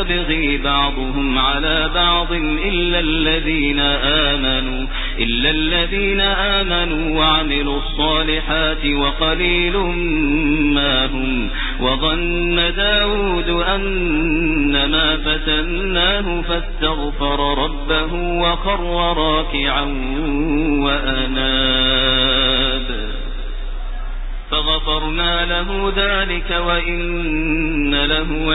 ليبغي بعضهم على بعض إلا الذين آمنوا إلا الذين آمنوا وعملوا الصالحات وقليل ما هم. وظن داود أنما فتناه فاستغفر ربه وخر راكعا وأناب. فغفرنا له ذلك وإن له